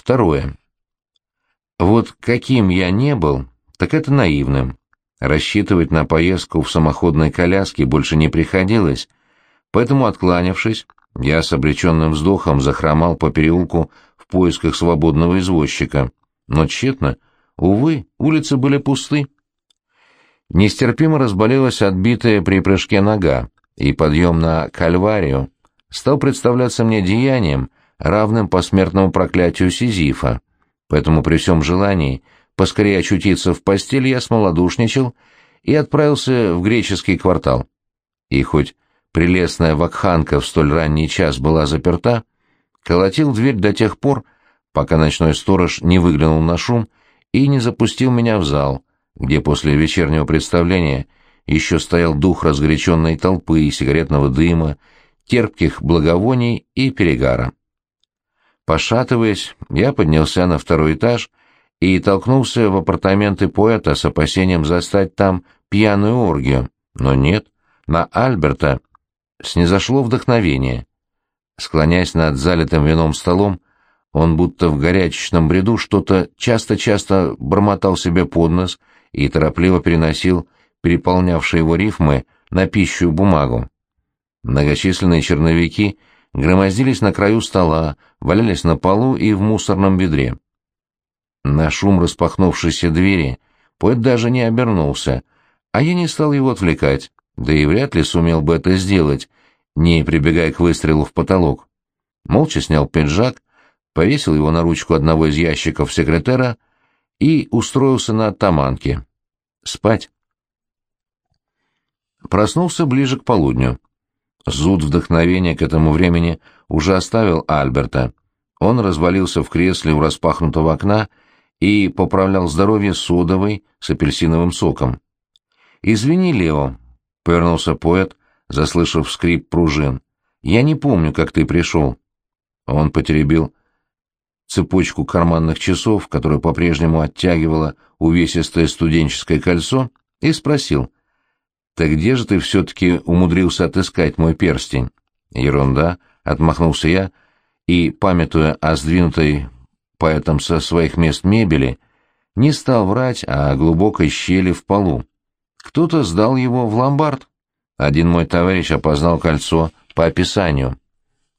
Второе. Вот каким я не был, так это наивным. Рассчитывать на поездку в самоходной коляске больше не приходилось, поэтому, откланявшись, я с обреченным вздохом захромал по переулку в поисках свободного извозчика. Но тщетно. Увы, улицы были пусты. Нестерпимо разболелась отбитая при прыжке нога, и подъем на Кальварию стал представляться мне деянием, равным посмертному проклятию Сизифа. Поэтому при всем желании поскорее очутиться в постели я смолодушничал и отправился в греческий квартал. И хоть прелестная вакханка в столь ранний час была заперта, колотил дверь до тех пор, пока ночной сторож не выглянул на шум и не запустил меня в зал, где после вечернего представления еще стоял дух разгоряченной толпы и сигаретного дыма, терпких благовоний и перегара. Пошатываясь, я поднялся на второй этаж и толкнулся в апартаменты поэта с опасением застать там пьяную оргию. Но нет, на Альберта снизошло вдохновение. Склоняясь над залитым вином столом, он будто в горячечном бреду что-то часто-часто бормотал себе под нос и торопливо переносил переполнявшие его рифмы на пищу бумагу. Многочисленные черновики громоздились на краю стола, валялись на полу и в мусорном ведре. На шум распахнувшейся двери поэт даже не обернулся, а я не стал его отвлекать, да и вряд ли сумел бы это сделать, не прибегая к выстрелу в потолок. Молча снял пиджак, повесил его на ручку одного из ящиков секретера и устроился на оттаманке. Спать. Проснулся ближе к полудню. Зуд вдохновения к этому времени уже оставил Альберта. Он развалился в кресле у распахнутого окна и поправлял здоровье содовой с апельсиновым соком. «Извини, Лео», — повернулся поэт, заслышав скрип пружин. «Я не помню, как ты пришел». Он потеребил цепочку карманных часов, которую по-прежнему оттягивало увесистое студенческое кольцо, и спросил, «Так где же ты все-таки умудрился отыскать мой перстень?» «Ерунда», — отмахнулся я, и, памятуя о сдвинутой поэтом со своих мест мебели, не стал врать о глубокой щели в полу. Кто-то сдал его в ломбард. Один мой товарищ опознал кольцо по описанию.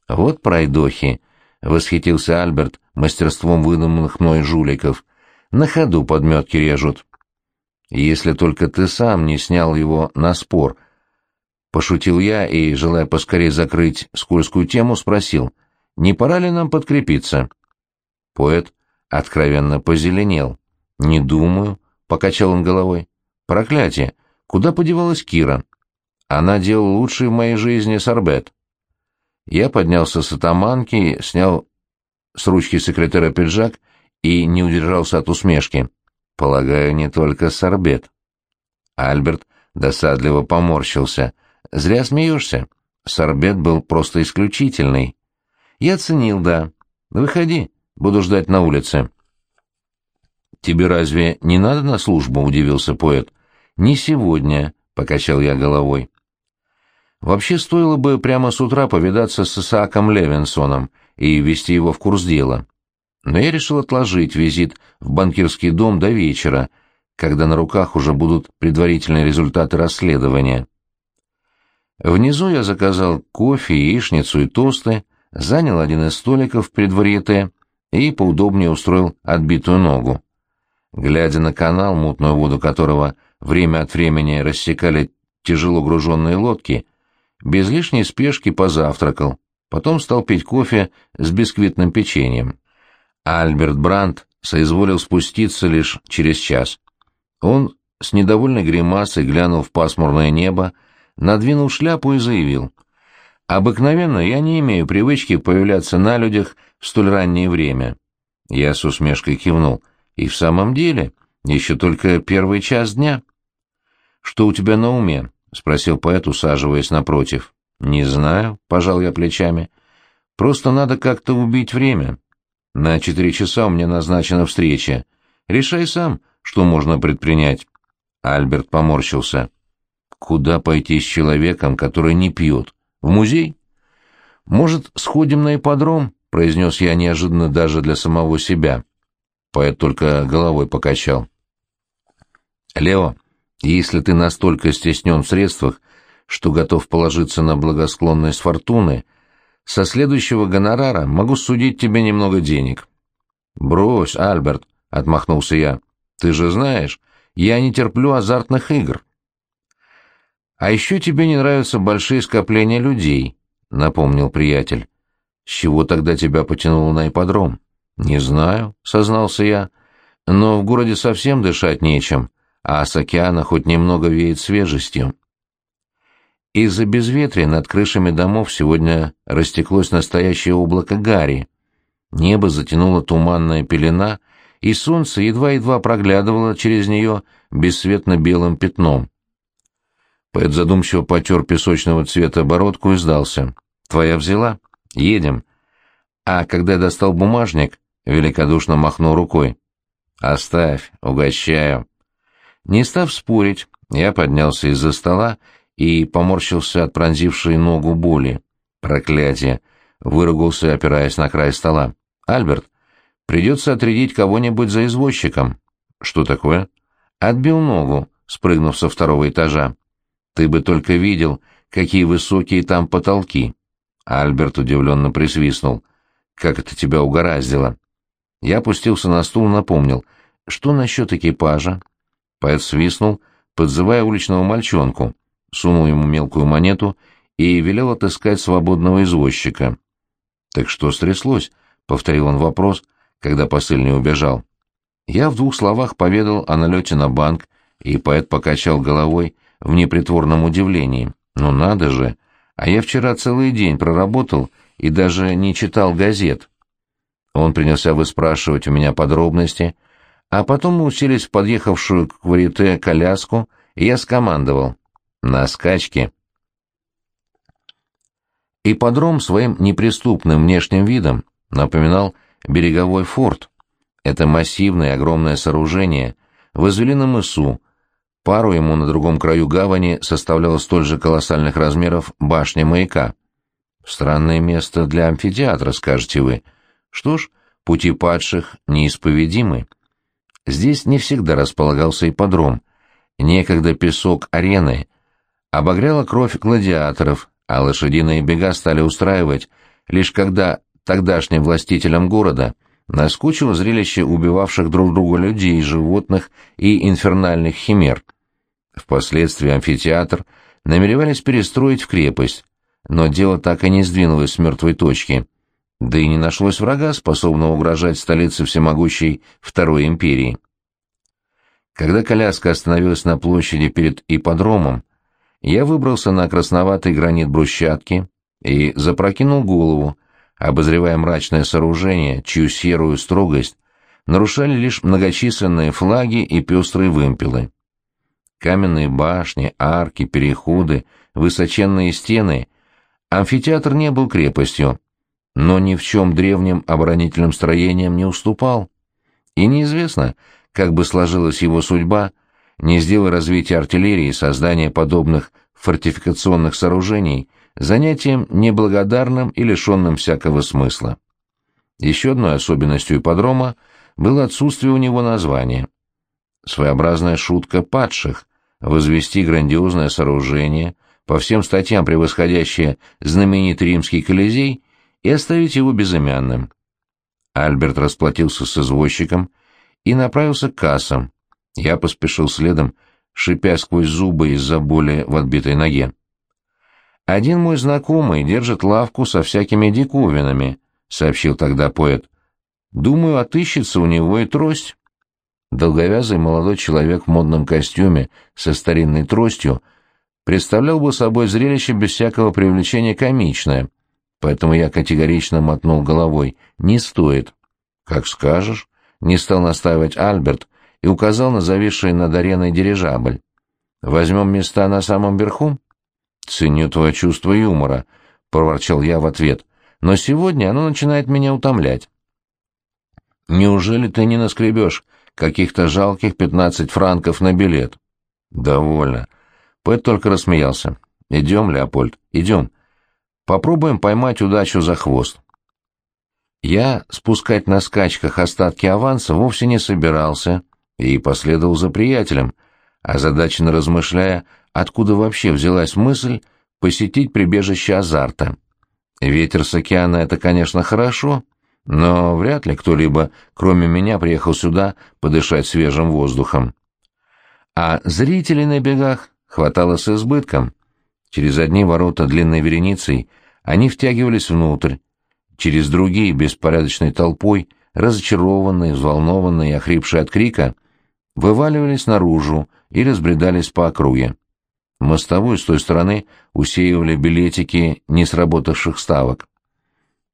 «Вот пройдохи!» — восхитился Альберт мастерством выдуманных мной жуликов. «На ходу подметки режут». «Если только ты сам не снял его на спор», — пошутил я и, желая поскорее закрыть скользкую тему, спросил, «Не пора ли нам подкрепиться?» Поэт откровенно позеленел. «Не думаю», — покачал он головой. «Проклятие! Куда подевалась Кира? Она делала лучший в моей жизни сорбет». Я поднялся с атаманки, снял с ручки секретаря пиджак и не удержался от усмешки. Полагаю, не только сорбет. Альберт досадливо поморщился. «Зря смеешься. Сорбет был просто исключительный». «Я ценил, да. Выходи, Буду ждать на улице». «Тебе разве не надо на службу?» — удивился поэт. «Не сегодня», — покачал я головой. Вообще стоило бы прямо с утра повидаться с Исааком Левинсоном и ввести его в курс дела. Но я решил отложить визит в банкирский дом до вечера, когда на руках уже будут предварительные результаты расследования. Внизу я заказал кофе, яичницу и тосты, занял один из столиков варьете и поудобнее устроил отбитую ногу. Глядя на канал, мутную воду которого время от времени рассекали тяжело груженные лодки, без лишней спешки позавтракал, потом стал пить кофе с бисквитным печеньем. Альберт Брандт соизволил спуститься лишь через час. Он с недовольной гримасой глянул в пасмурное небо, надвинул шляпу и заявил. «Обыкновенно я не имею привычки появляться на людях в столь раннее время. Я с усмешкой кивнул. И в самом деле, еще только первый час дня. Что у тебя на уме? спросил поэт, усаживаясь напротив. Не знаю, пожал я плечами. Просто надо как-то убить время. На четыре часа у меня назначена встреча. Решай сам, что можно предпринять. Альберт поморщился. Куда пойти с человеком, который не пьет? В музей? Может, сходим на ипподром? произнес я неожиданно даже для самого себя. Поэт только головой покачал. «Лео, если ты настолько стеснен в средствах, что готов положиться на благосклонность фортуны, со следующего гонорара могу судить тебе немного денег». «Брось, Альберт», — отмахнулся я. «Ты же знаешь, я не терплю азартных игр». «А еще тебе не нравятся большие скопления людей», — напомнил приятель. «С чего тогда тебя потянуло на ипподром?» «Не знаю», — сознался я. «Но в городе совсем дышать нечем, а с океана хоть немного веет свежестью». Из-за безветрия над крышами домов сегодня растеклось настоящее облако гари. Небо затянуло туманная пелена, и солнце едва-едва проглядывало через нее бесцветно-белым пятном. Поэт задумчиво потер песочного цвета бородку и сдался. «Твоя взяла? Едем». А когда достал бумажник, великодушно махнул рукой. «Оставь, угощаю». Не став спорить, я поднялся из-за стола и поморщился от пронзившей ногу боли. Проклятие! Выругался, опираясь на край стола. «Альберт, придется отрядить кого-нибудь за извозчиком». «Что такое?» «Отбил ногу, спрыгнув со второго этажа. Ты бы только видел, какие высокие там потолки». Альберт удивленно присвистнул. «Как это тебя угораздило?» Я опустился на стул напомнил. «Что насчет экипажа?» Поэт свистнул, подзывая уличного мальчонку, сунул ему мелкую монету и велел отыскать свободного извозчика. «Так что стряслось?» — повторил он вопрос, когда посыльный убежал. Я в двух словах поведал о налете на банк, и поэт покачал головой в непритворном удивлении. «Ну надо же! А я вчера целый день проработал и даже не читал газет». Он принялся выспрашивать у меня подробности, а потом мы уселись в подъехавшую к варите коляску, и я скомандовал «На скачке». Ипподром своим неприступным внешним видом напоминал береговой форт. Это массивное огромное сооружение возвели на мысу, пару ему на другом краю гавани составляла столь же колоссальных размеров башня маяка. Странное место для амфитеатра, скажете вы. Что ж, пути падших неисповедимы. Здесь не всегда располагался ипподром. Некогда песок арены обогрела кровь гладиаторов, а лошадиные бега стали устраивать, лишь когда тогдашним властителям города наскучило зрелище убивавших друг друга людей, животных и инфернальных химер. Впоследствии амфитеатр намеревались перестроить в крепость, но дело так и не сдвинулось с мертвой точки, да и не нашлось врага, способного угрожать столице всемогущей Второй империи. Когда коляска остановилась на площади перед ипподромом, я выбрался на красноватый гранит брусчатки и запрокинул голову, обозревая мрачное сооружение, чью серую строгость нарушали лишь многочисленные флаги и пестрые вымпелы. Каменные башни, арки, переходы, высоченные стены. Амфитеатр не был крепостью, но ни в чем древним оборонительным строениям не уступал. И неизвестно, как бы сложилась его судьба, не сделая развитие артиллерии и создания подобных фортификационных сооружений занятием неблагодарным и лишенным всякого смысла. Еще одной особенностью ипподрома было отсутствие у него названия. Своеобразная шутка падших — возвести грандиозное сооружение, по всем статьям превосходящее знаменитый римский Колизей, и оставить его безымянным. Альберт расплатился с извозчиком и направился к кассам, я поспешил следом, шипя сквозь зубы из-за боли в отбитой ноге. «Один мой знакомый держит лавку со всякими диковинами», — сообщил тогда поэт. «Думаю, отыщется у него и трость». Долговязый молодой человек в модном костюме со старинной тростью представлял бы собой зрелище без всякого привлечения комичное, поэтому я категорично мотнул головой. «Не стоит». «Как скажешь», — не стал настаивать Альберт, и указал на зависший над ареной дирижабль. «Возьмем места на самом верху?» «Ценю твое чувство юмора», — проворчал я в ответ, «но сегодня оно начинает меня утомлять». «Неужели ты не наскребешь каких-то жалких пятнадцать франков на билет?» «Довольно». Пэт только рассмеялся. «Идем, Леопольд, идем. Попробуем поймать удачу за хвост». Я спускать на скачках остатки аванса вовсе не собирался и последовал за приятелем, озадаченно размышляя, откуда вообще взялась мысль посетить прибежище азарта. Ветер с океана — это, конечно, хорошо, но вряд ли кто-либо, кроме меня, приехал сюда подышать свежим воздухом. А зрителей на бегах хватало с избытком. Через одни ворота длинной вереницей они втягивались внутрь, через другие беспорядочной толпой, разочарованные, взволнованные охрипшие от крика, вываливались наружу и разбредались по округе. Мостовую с той стороны усеивали билетики несработавших ставок.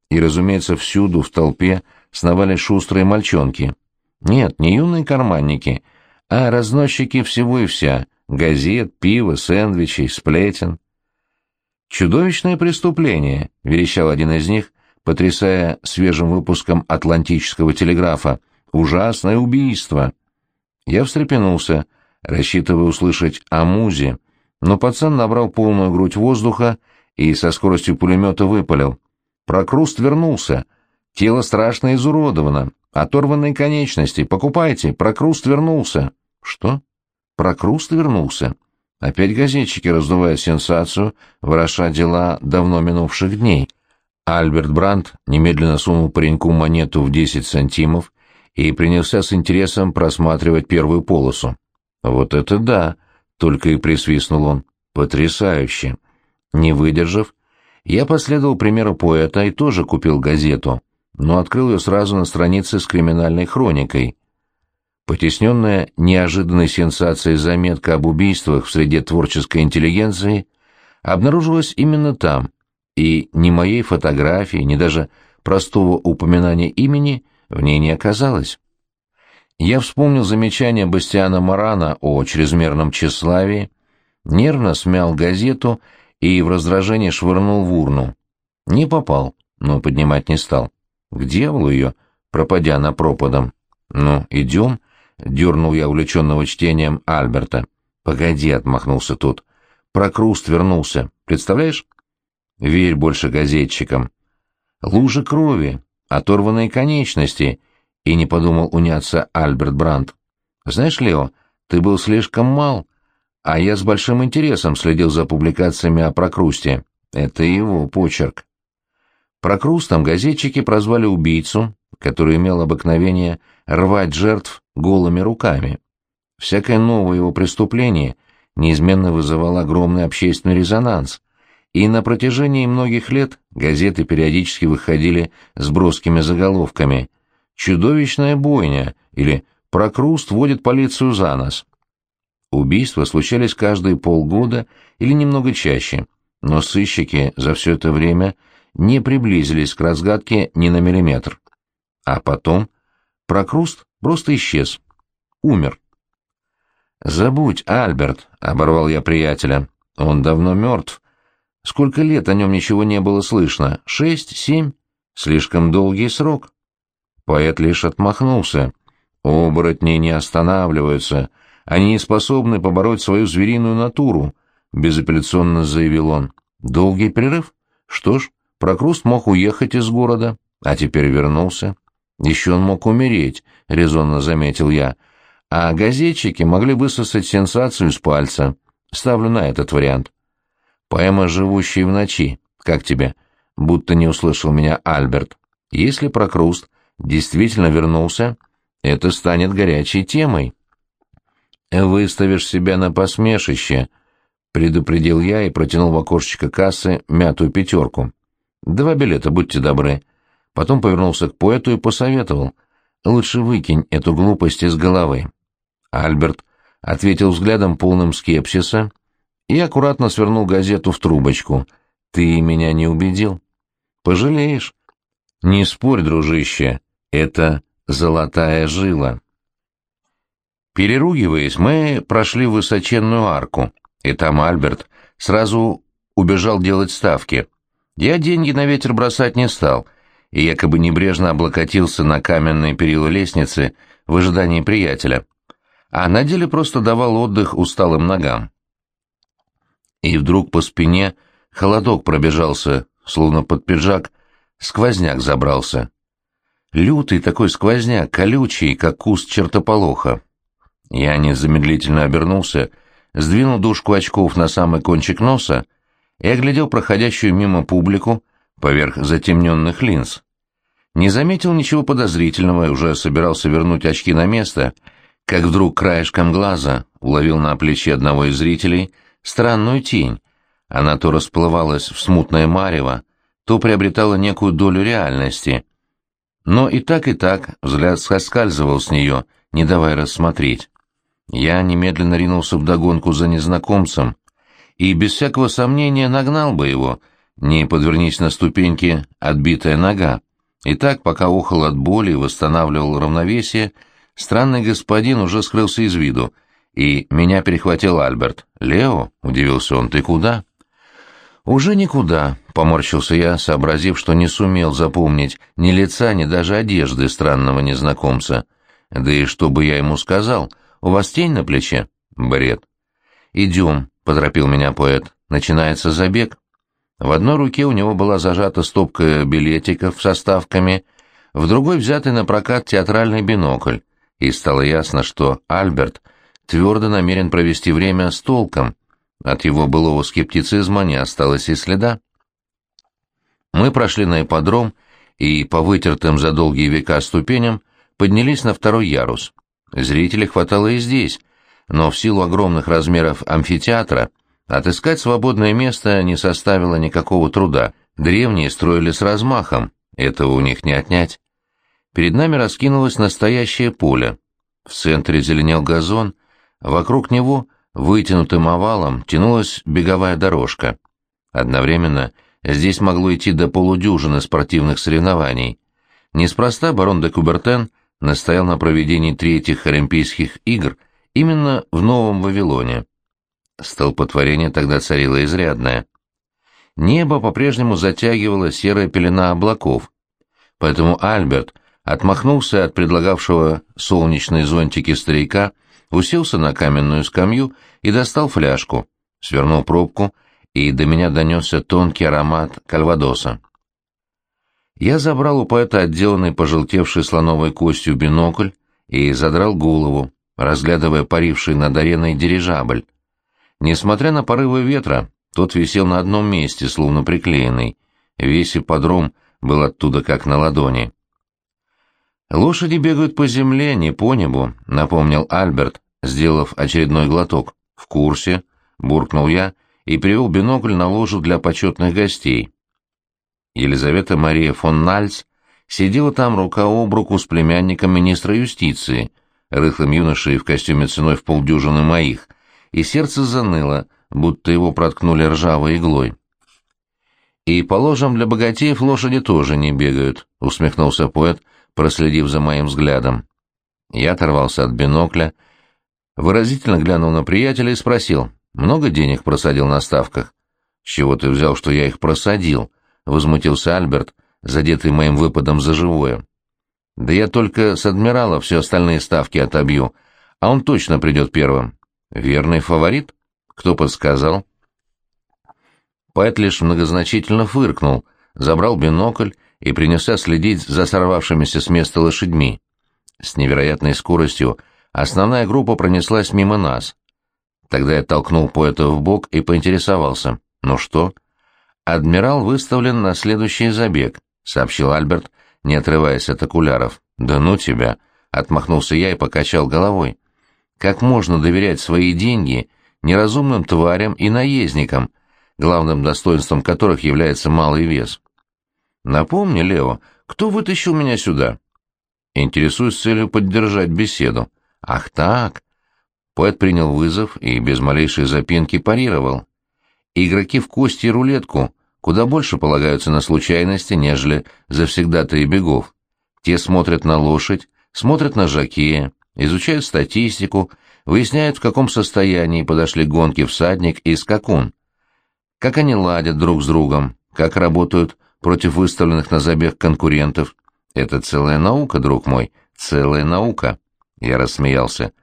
И, разумеется, всюду в толпе сновали шустрые мальчонки. Нет, не юные карманники, а разносчики всего и вся — газет, пива, сэндвичей, сплетен. «Чудовищное преступление», — верещал один из них, потрясая свежим выпуском Атлантического телеграфа. «Ужасное убийство!» Я встрепенулся, рассчитывая услышать о музе, но пацан набрал полную грудь воздуха и со скоростью пулемета выпалил. Прокруст вернулся. Тело страшно изуродовано. Оторванные конечности. Покупайте, Прокруст вернулся. Что? Прокруст вернулся? Опять газетчики, раздувая сенсацию, вороша дела давно минувших дней. Альберт Брандт немедленно сунул пареньку монету в 10 сантимов и принялся с интересом просматривать первую полосу. «Вот это да!» Только и присвистнул он. Потрясающе. Не выдержав, я последовал примеру поэта и тоже купил газету, но открыл ее сразу на странице с криминальной хроникой. Потесненная неожиданной сенсацией заметка об убийствах в среде творческой интеллигенции обнаружилась именно там, и ни моей фотографии, ни даже простого упоминания имени в ней не оказалось. Я вспомнил замечание Бастиана Марана о чрезмерном тщеславии, нервно смял газету и в раздражении швырнул в урну. Не попал, но поднимать не стал. К дьяволу ее, пропадя на пропадом. «Ну, идем?» — дернул я увлеченного чтением Альберта. «Погоди», — отмахнулся тот. «Прокруст вернулся. Представляешь?» «Верь больше газетчикам». «Лужи крови, оторванные конечности, и не подумал уняться Альберт Брандт. «Знаешь, Лео, ты был слишком мал, а я с большим интересом следил за публикациями о Прокрусте. Это его почерк». Прокрустом газетчики прозвали убийцу, который имел обыкновение рвать жертв голыми руками. Всякое новое его преступление неизменно вызывало огромный общественный резонанс, и на протяжении многих лет газеты периодически выходили с броскими заголовками чудовищная бойня или прокруст водит полицию за нос. Убийства случались каждые полгода или немного чаще, но сыщики за все это время не приблизились к разгадке ни на миллиметр. А потом прокруст просто исчез. Умер. «Забудь, Альберт», — оборвал я приятеля. «Он давно мертв. Сколько лет о нем ничего не было слышно? Шесть? Семь? Слишком долгий срок». Поэт лишь отмахнулся. «Оборотни не останавливаются. Они не способны побороть свою звериную натуру», — безапелляционно заявил он. «Долгий перерыв? Что ж, Прокруст мог уехать из города, а теперь вернулся. Еще он мог умереть», — резонно заметил я. «А газетчики могли высосать сенсацию из пальца. Ставлю на этот вариант». «Поэма «Живущие в ночи». Как тебе?» Будто не услышал меня Альберт. «Если Прокруст действительно вернулся, это станет горячей темой. «Выставишь себя на посмешище», — предупредил я и протянул в окошечко кассы мятую пятерку. «Два билета, будьте добры». Потом повернулся к поэту и посоветовал. «Лучше выкинь эту глупость из головы». Альберт ответил взглядом полным скепсиса и аккуратно свернул газету в трубочку. «Ты меня не убедил». «Пожалеешь». «Не спорь, дружище, это золотая жила. Переругиваясь, мы прошли высоченную арку, и там Альберт сразу убежал делать ставки. Я деньги на ветер бросать не стал, и якобы небрежно облокотился на каменные перила лестницы в ожидании приятеля, а на деле просто давал отдых усталым ногам. И вдруг по спине холодок пробежался, словно под пиджак, сквозняк забрался. Лютый такой сквозняк, колючий, как куст чертополоха. Я незамедлительно обернулся, сдвинул дужку очков на самый кончик носа и оглядел проходящую мимо публику поверх затемненных линз. Не заметил ничего подозрительного и уже собирался вернуть очки на место, как вдруг краешком глаза уловил на плече одного из зрителей странную тень. Она то расплывалась в смутное марево, то приобретала некую долю реальности. Но и так, и так взгляд соскальзывал с нее, не давая рассмотреть. Я немедленно ринулся вдогонку за незнакомцем и без всякого сомнения нагнал бы его, не подвернись на ступеньке отбитая нога. И так, пока охал от боли и восстанавливал равновесие, странный господин уже скрылся из виду, и меня перехватил Альберт. «Лео?» — удивился он. «Ты куда?» «Уже никуда», — поморщился я, сообразив, что не сумел запомнить ни лица, ни даже одежды странного незнакомца. Да и что бы я ему сказал — у вас тень на плече? Бред. Идем, поторопил меня поэт. Начинается забег. В одной руке у него была зажата стопка билетиков со ставками, в другой взятый на прокат театральный бинокль, и стало ясно, что Альберт твердо намерен провести время с толком. От его былого скептицизма не осталось и следа. Мы прошли на ипподром и по вытертым за долгие века ступеням поднялись на второй ярус. Зрителей хватало и здесь, но в силу огромных размеров амфитеатра отыскать свободное место не составило никакого труда. Древние строили с размахом, этого у них не отнять. Перед нами раскинулось настоящее поле. В центре зеленел газон, вокруг него вытянутым овалом тянулась беговая дорожка. Одновременно здесь могло идти до полудюжины спортивных соревнований. Неспроста барон де Кубертен – настоял на проведении третьих Олимпийских игр именно в Новом Вавилоне. Столпотворение тогда царило изрядное. Небо по-прежнему затягивало серая пелена облаков, поэтому Альберт отмахнулся от предлагавшего солнечные зонтики старика, уселся на каменную скамью и достал фляжку, свернул пробку, и до меня донесся тонкий аромат кальвадоса. Я забрал у поэта отделанный пожелтевший слоновой костью бинокль и задрал голову, разглядывая паривший над ареной дирижабль. Несмотря на порывы ветра, тот висел на одном месте, словно приклеенный. Весь ипподром был оттуда как на ладони. «Лошади бегают по земле, не по небу», — напомнил Альберт, сделав очередной глоток. «В курсе», — буркнул я и привел бинокль на ложу для почетных гостей. Елизавета Мария фон Нальц сидела там рука об руку с племянником министра юстиции, рыхлым юношей в костюме ценой в полдюжины моих, и сердце заныло, будто его проткнули ржавой иглой. «И, положим, для богатеев лошади тоже не бегают», — усмехнулся поэт, проследив за моим взглядом. Я оторвался от бинокля, выразительно глянул на приятеля и спросил, «Много денег просадил на ставках?» «С чего ты взял, что я их просадил?» возмутился Альберт, задетый моим выпадом за живое. Да я только с адмирала все остальные ставки отобью, а он точно придет первым. Верный фаворит? Кто подсказал? Поэт лишь многозначительно фыркнул, забрал бинокль и принялся следить за сорвавшимися с места лошадьми. С невероятной скоростью основная группа пронеслась мимо нас. Тогда я толкнул поэта в бок и поинтересовался. «Ну что?» «Адмирал выставлен на следующий забег», — сообщил Альберт, не отрываясь от окуляров. «Да ну тебя!» — отмахнулся я и покачал головой. «Как можно доверять свои деньги неразумным тварям и наездникам, главным достоинством которых является малый вес?» «Напомни, Лео, кто вытащил меня сюда?» «Интересуюсь целью поддержать беседу». «Ах так!» Поэт принял вызов и без малейшей запинки парировал. «Игроки в кости и рулетку куда больше полагаются на случайности, нежели завсегдатые бегов. Те смотрят на лошадь, смотрят на жакея, изучают статистику, выясняют, в каком состоянии подошли гонки всадник и скакун, как они ладят друг с другом, как работают против выставленных на забег конкурентов. Это целая наука, друг мой, целая наука. Я рассмеялся.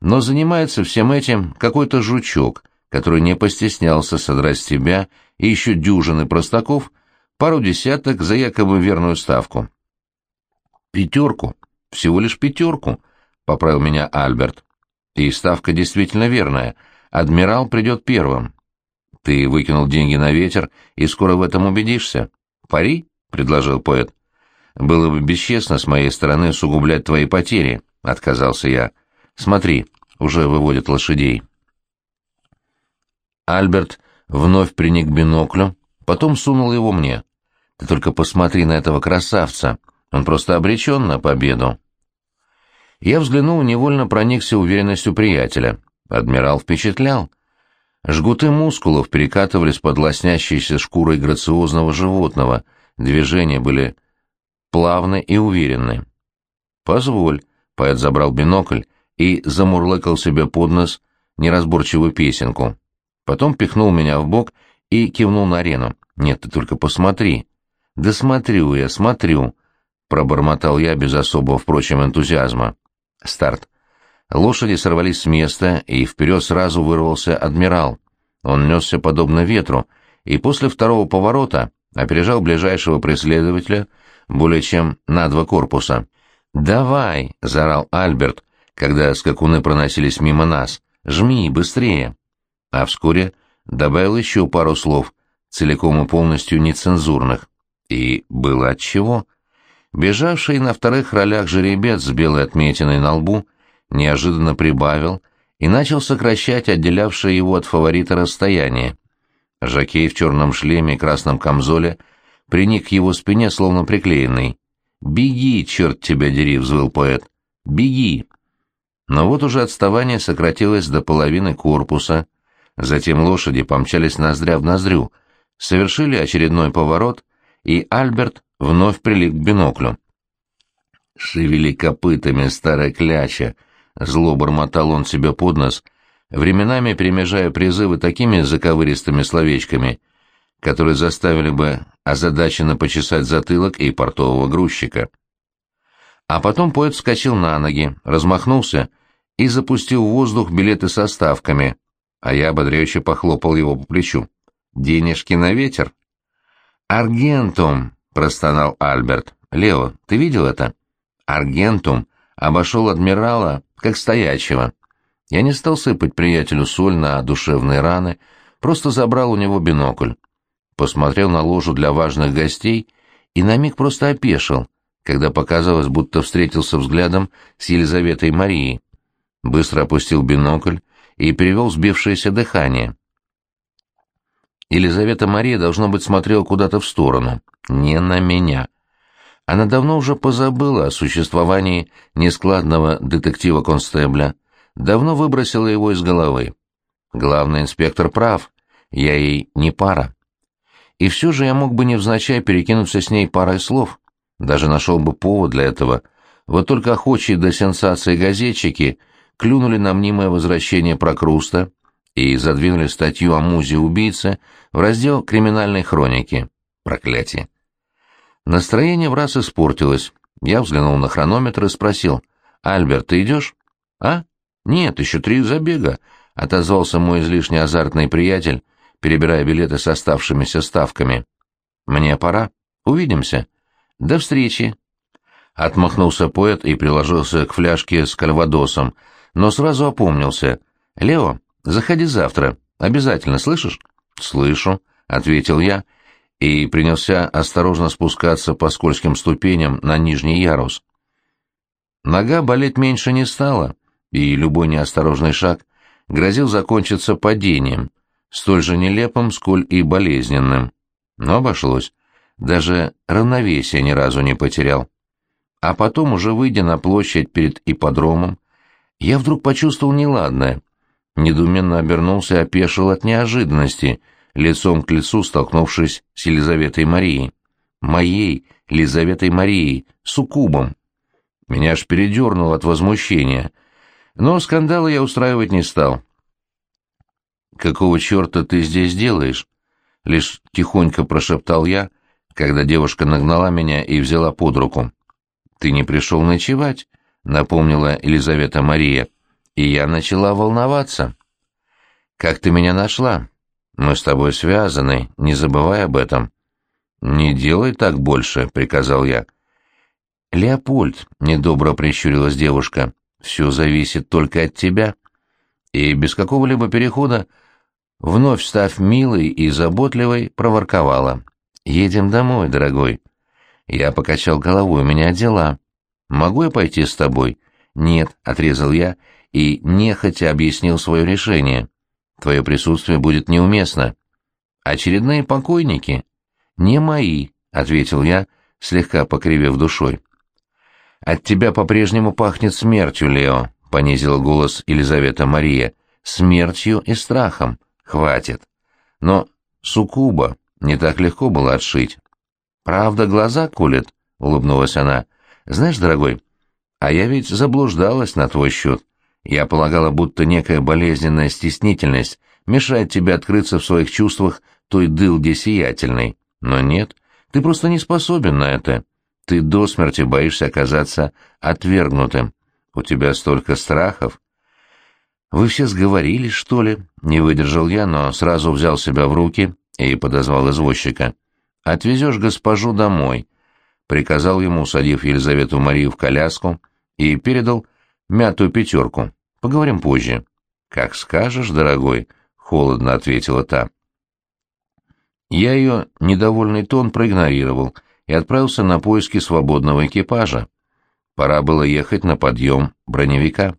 Но занимается всем этим какой-то жучок, который не постеснялся содрать с тебя и еще дюжины простаков пару десяток за якобы верную ставку. Пятерку. Всего лишь пятерку, — поправил меня Альберт. И ставка действительно верная. Адмирал придет первым. Ты выкинул деньги на ветер и скоро в этом убедишься. Пари, — предложил поэт. Было бы бесчестно с моей стороны усугублять твои потери, — отказался я. Смотри, уже выводят лошадей. Альберт вновь приник к биноклю, потом сунул его мне. Ты только посмотри на этого красавца. Он просто обречен на победу. Я взглянул, невольно проникся уверенностью приятеля. Адмирал впечатлял. Жгуты мускулов перекатывались под лоснящейся шкурой грациозного животного. Движения были плавны и уверенны. «Позволь», — поэт забрал бинокль и замурлыкал себе под нос неразборчивую песенку. Потом пихнул меня в бок и кивнул на арену. «Нет, ты только посмотри». «Да смотрю я, смотрю», — пробормотал я без особого, впрочем, энтузиазма. Старт. Лошади сорвались с места, и вперед сразу вырвался адмирал. Он несся подобно ветру, и после второго поворота опережал ближайшего преследователя более чем на два корпуса. «Давай!» — заорал Альберт, когда скакуны проносились мимо нас. «Жми, быстрее!» А вскоре добавил еще пару слов, целиком и полностью нецензурных. И было отчего. Бежавший на вторых ролях жеребец с белой отметиной на лбу неожиданно прибавил и начал сокращать отделявшее его от фаворита расстояние. Жакей в черном шлеме и красном камзоле приник к его спине, словно приклеенный. «Беги, черт тебя дери!» — взвыл поэт. «Беги!» Но вот уже отставание сократилось до половины корпуса, затем лошади помчались ноздря в ноздрю, совершили очередной поворот — и Альберт вновь прилип к биноклю. «Шевели копытами, старая кляча!» — зло бормотал он себе под нос, временами перемежая призывы такими заковыристыми словечками, которые заставили бы озадаченно почесать затылок и портового грузчика. А потом поэт вскочил на ноги, размахнулся и запустил в воздух билеты со ставками, а я ободряюще похлопал его по плечу. «Денежки на ветер!» «Аргентум!» — простонал Альберт. «Лео, ты видел это?» «Аргентум» обошел адмирала, как стоячего. Я не стал сыпать приятелю соль на душевные раны, просто забрал у него бинокль. Посмотрел на ложу для важных гостей и на миг просто опешил, когда показалось, будто встретился взглядом с Елизаветой Марией. Быстро опустил бинокль и перевел сбившееся дыхание. Елизавета Мария, должно быть, смотрела куда-то в сторону. Не на меня. Она давно уже позабыла о существовании нескладного детектива-констебля, давно выбросила его из головы. Главный инспектор прав, я ей не пара. И все же я мог бы невзначай перекинуться с ней парой слов, даже нашел бы повод для этого. Вот только охочие до сенсации газетчики клюнули на мнимое возвращение Прокруста, и задвинули статью о музе-убийце в раздел криминальной хроники. Проклятие. Настроение в раз испортилось. Я взглянул на хронометр и спросил. «Альберт, ты идешь?» «А? Нет, еще три забега», — отозвался мой излишне азартный приятель, перебирая билеты с оставшимися ставками. «Мне пора. Увидимся. До встречи». Отмахнулся поэт и приложился к фляжке с кальвадосом, но сразу опомнился. «Лео, Заходи завтра. Обязательно, слышишь? Слышу, ответил я и принялся осторожно спускаться по скользким ступеням на нижний ярус. Нога болеть меньше не стала, и любой неосторожный шаг грозил закончиться падением, столь же нелепым, сколь и болезненным. Но обошлось. Даже равновесие ни разу не потерял. А потом, уже выйдя на площадь перед ипподромом, я вдруг почувствовал неладное — недоуменно обернулся и опешил от неожиданности, лицом к лицу столкнувшись с Елизаветой Марией. Моей Елизаветой Марией, суккубом. Меня аж передернуло от возмущения. Но скандала я устраивать не стал. «Какого черта ты здесь делаешь?» — лишь тихонько прошептал я, когда девушка нагнала меня и взяла под руку. «Ты не пришел ночевать», — напомнила Елизавета Мария и я начала волноваться. «Как ты меня нашла? Мы с тобой связаны, не забывай об этом». «Не делай так больше», — приказал я. Леопольд, — недобро прищурилась девушка, — все зависит только от тебя. И без какого-либо перехода, вновь став милой и заботливой, проворковала. Едем домой, дорогой. Я покачал головой, у меня дела. Могу я пойти с тобой? Нет, — отрезал я и нехотя объяснил свое решение. Твое присутствие будет неуместно. Очередные покойники? Не мои, — ответил я, слегка покривив душой. «От тебя по-прежнему пахнет смертью, Лео», — понизила голос Елизавета Мария. «Смертью и страхом. Хватит. Но суккуба не так легко было отшить». «Правда, глаза кулят?» — улыбнулась она. «Знаешь, дорогой, а я ведь заблуждалась на твой счет. Я полагала, будто некая болезненная стеснительность мешает тебе открыться в своих чувствах той дылде сиятельной. Но нет, ты просто не способен на это. Ты до смерти боишься оказаться отвергнутым. У тебя столько страхов. Вы все сговорились, что ли? Не выдержал я, но сразу взял себя в руки и подозвал извозчика. Отвезешь госпожу домой, приказал ему, усадив Елизавету Марию в коляску, и передал мятую пятерку. Поговорим позже. Как скажешь, дорогой, холодно ответила та. Я ее недовольный тон проигнорировал и отправился на поиски свободного экипажа. Пора было ехать на подъем броневика.